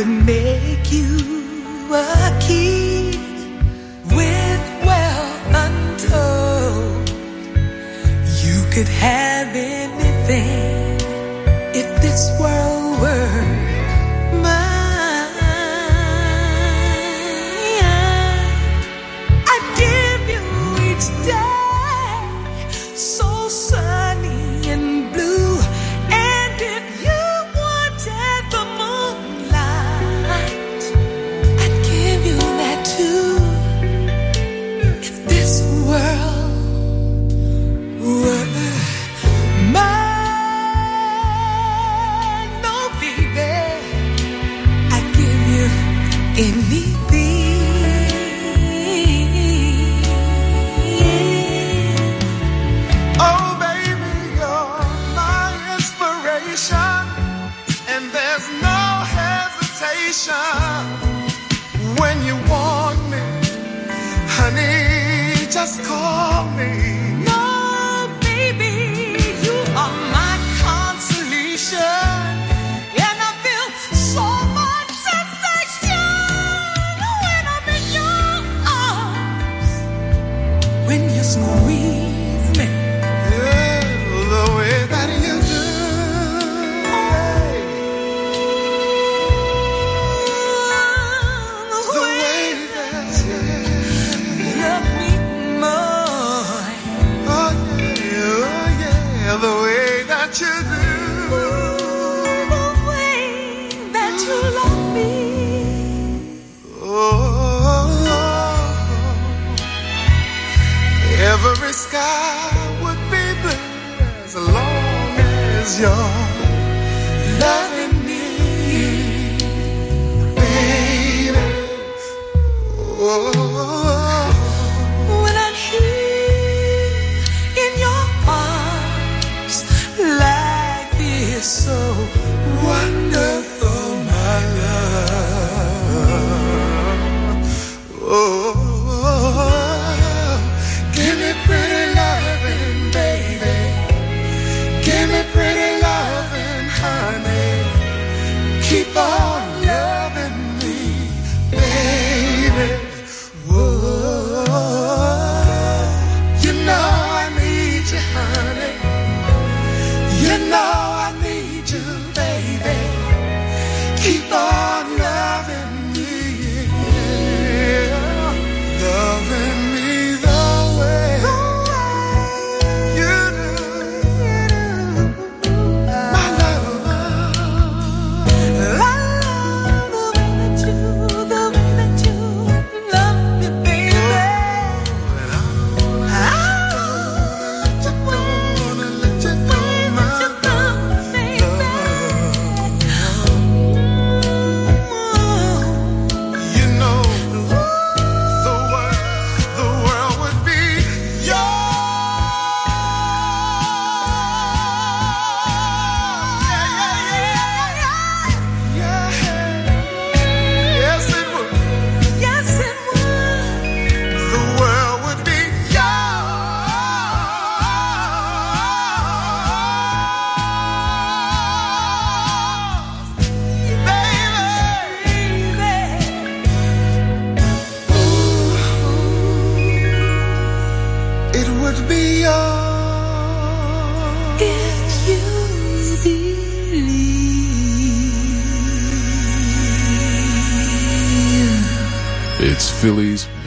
would make you a king with wealth untold. You could have. memories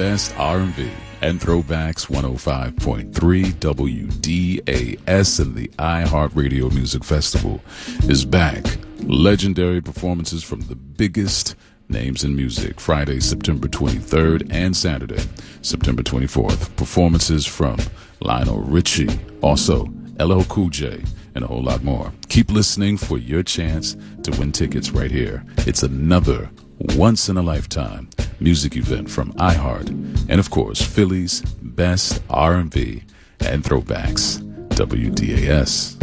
best R&B and throwbacks 105.3 WDAS and the iHeartRadio Music Festival is back. Legendary performances from the biggest names in music Friday, September 23rd and Saturday, September 24th. Performances from Lionel Richie, also LL Cool J, and a whole lot more. Keep listening for your chance to win tickets right here. It's another once in a lifetime music event from iHeart, and of course, Philly's best R&B and throwbacks, WDAS.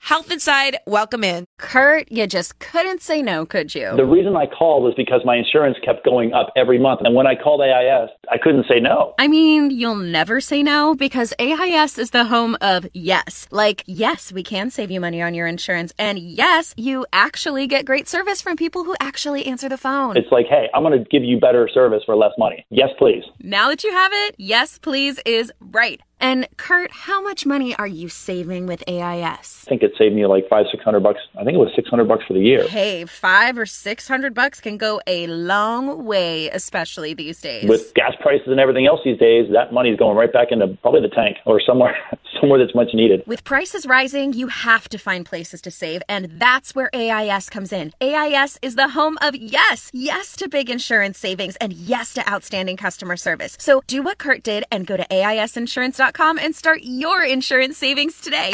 Health Inside, welcome in. Kurt, you just couldn't say no, could you? The reason I called was because my insurance kept going up every month. And when I called AIS, I couldn't say no. I mean, you'll never say no because AIS is the home of yes. Like, yes, we can save you money on your insurance. And yes, you actually get great service from people who actually answer the phone. It's like, hey, I'm going to give you better service for less money. Yes, please. Now that you have it, yes, please is right. And Kurt, how much money are you saving with AIS? I think it saved me like five, six hundred bucks. I think it was six hundred bucks for the year. Hey, five or six hundred bucks can go a long way, especially these days. With gas prices and everything else these days, that money's going right back into probably the tank or somewhere, somewhere that's much needed. With prices rising, you have to find places to save, and that's where AIS comes in. AIS is the home of yes, yes to big insurance savings, and yes to outstanding customer service. So do what Kurt did and go to AISinsurance.com and start your insurance savings today.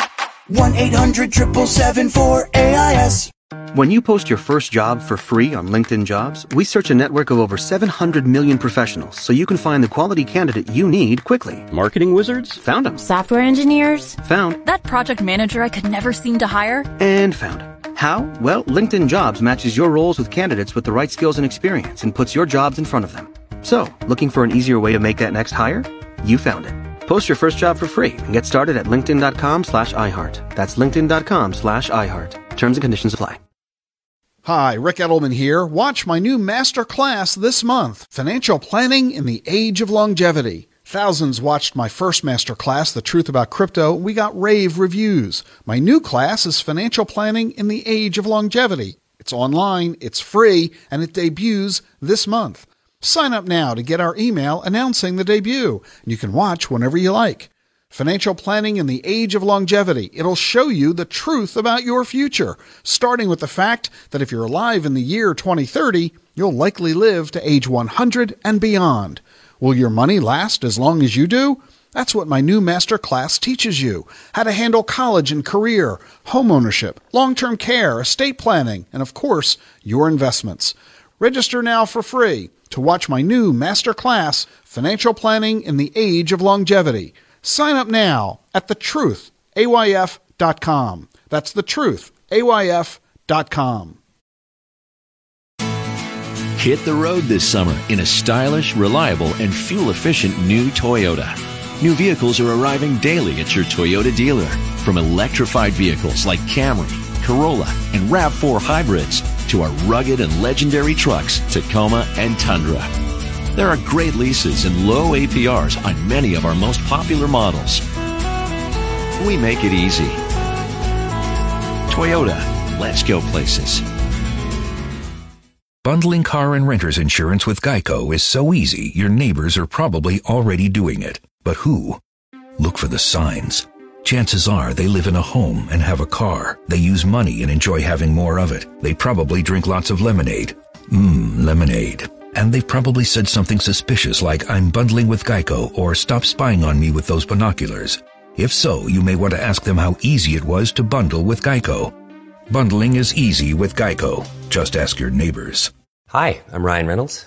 1 800 777 AIS. When you post your first job for free on LinkedIn Jobs, we search a network of over 700 million professionals so you can find the quality candidate you need quickly. Marketing wizards? Found them. Software engineers? Found. That project manager I could never seem to hire? And found. How? Well, LinkedIn Jobs matches your roles with candidates with the right skills and experience and puts your jobs in front of them. So, looking for an easier way to make that next hire? You found it. Post your first job for free and get started at linkedin.com slash iHeart. That's linkedin.com slash iHeart. Terms and conditions apply. Hi, Ric Edelman here. Watch my new master class this month, Financial Planning in the Age of Longevity. Thousands watched my first master class, The Truth About Crypto. We got rave reviews. My new class is Financial Planning in the Age of Longevity. It's online, it's free, and it debuts this month. Sign up now to get our email announcing the debut, and you can watch whenever you like. Financial Planning in the Age of Longevity. It'll show you the truth about your future, starting with the fact that if you're alive in the year 2030, you'll likely live to age 100 and beyond. Will your money last as long as you do? That's what my new master class teaches you. How to handle college and career, home ownership, long-term care, estate planning, and of course, your investments. Register now for free to watch my new master class, Financial Planning in the Age of Longevity. Sign up now at thetruthayf.com. That's thetruthayf.com. Hit the road this summer in a stylish, reliable, and fuel efficient new Toyota. New vehicles are arriving daily at your Toyota dealer. From electrified vehicles like Camry, Corolla, and RAV4 hybrids to our rugged and legendary trucks, Tacoma and Tundra. There are great leases and low APRs on many of our most popular models. We make it easy. Toyota, let's go places. Bundling car and renter's insurance with Geico is so easy, your neighbors are probably already doing it. But who? Look for the signs. Chances are they live in a home and have a car. They use money and enjoy having more of it. They probably drink lots of lemonade. Mmm, lemonade. And they've probably said something suspicious like, I'm bundling with Geico or stop spying on me with those binoculars. If so, you may want to ask them how easy it was to bundle with Geico. Bundling is easy with Geico. Just ask your neighbors. Hi, I'm Ryan Reynolds.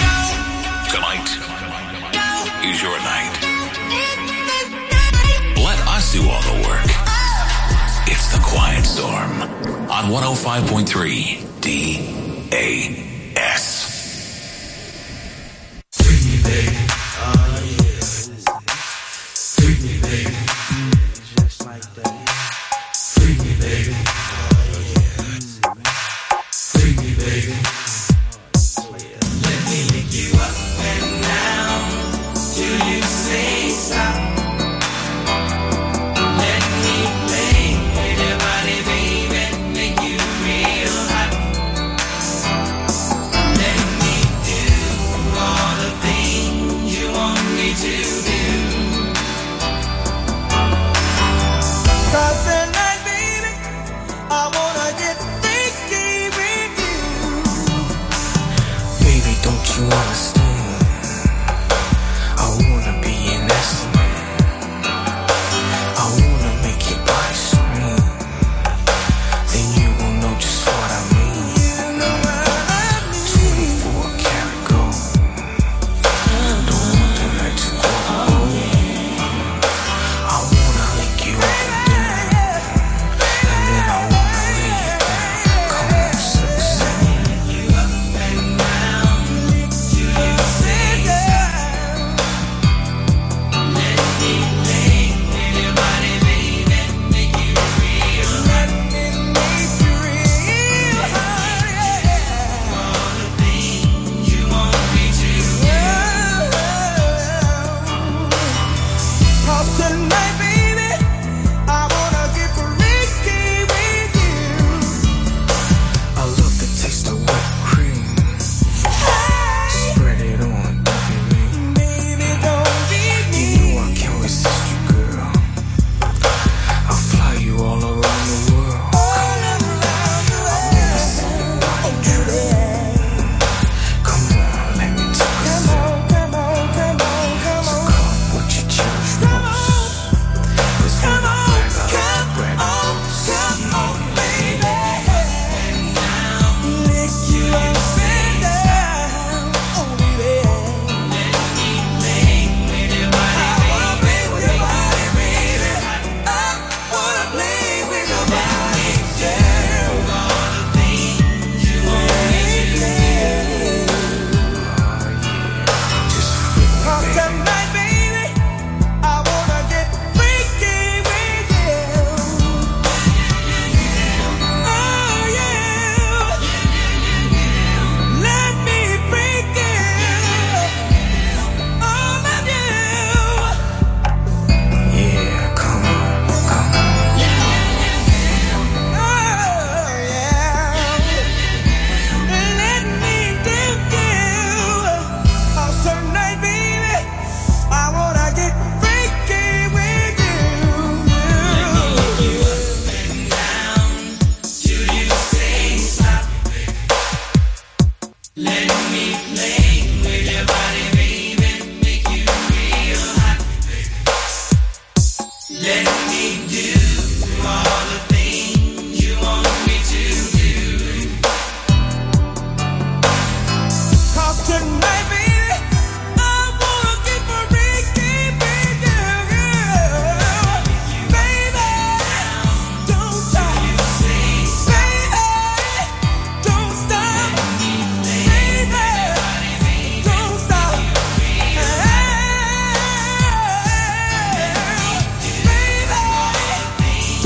Tonight is your night. Let us do all the work. It's the Quiet Storm on 105.3 DAS.